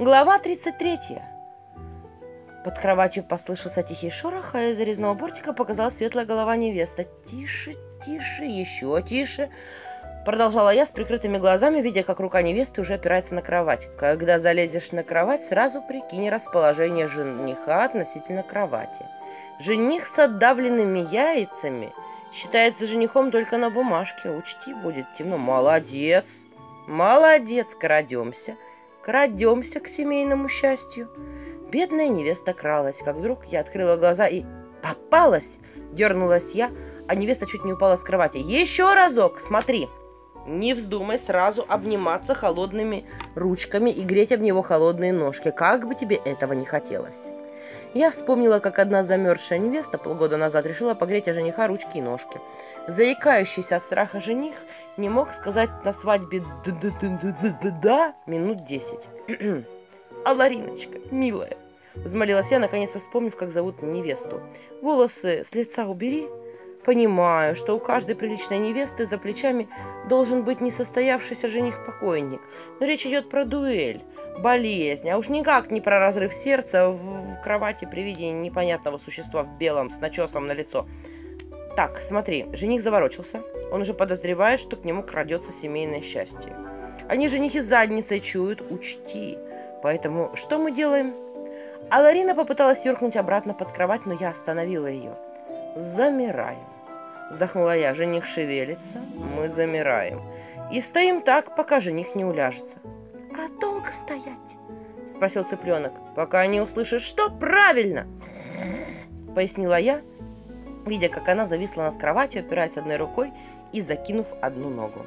Глава 33. Под кроватью послышался тихий шорох, а из резного бортика показалась светлая голова невеста. «Тише, тише, еще тише!» Продолжала я с прикрытыми глазами, видя, как рука невесты уже опирается на кровать. Когда залезешь на кровать, сразу прикинь расположение жениха относительно кровати. Жених с отдавленными яйцами считается женихом только на бумажке. Учти, будет темно. Молодец! Молодец, крадемся. Крадемся к семейному счастью. Бедная невеста кралась, как вдруг я открыла глаза и попалась. Дернулась я, а невеста чуть не упала с кровати. Еще разок, смотри. Не вздумай сразу обниматься холодными ручками и греть об него холодные ножки, как бы тебе этого не хотелось. Я вспомнила, как одна замерзшая невеста полгода назад решила погреть о жениха ручки и ножки. Заикающийся от страха жених не мог сказать на свадьбе «да-да-да-да-да» минут десять. «А Лариночка, милая!» Взмолилась я, наконец-то вспомнив, как зовут невесту. «Волосы с лица убери!» Понимаю, что у каждой приличной невесты за плечами должен быть несостоявшийся жених-покойник, но речь идет про дуэль, болезнь, а уж никак не про разрыв сердца в, кровати при виде непонятного существа в белом с начесом на лицо. Так, смотри, жених заворочился, он уже подозревает, что к нему крадется семейное счастье. Они женихи задницей чуют, учти. Поэтому что мы делаем? А Ларина попыталась юркнуть обратно под кровать, но я остановила ее. Замираем. Вздохнула я. Жених шевелится, мы замираем. И стоим так, пока жених не уляжется. А долго стоять? Спросил цыпленок. Пока не услышишь, что правильно. Пояснила я, видя, как она зависла над кроватью, опираясь одной рукой и закинув одну ногу.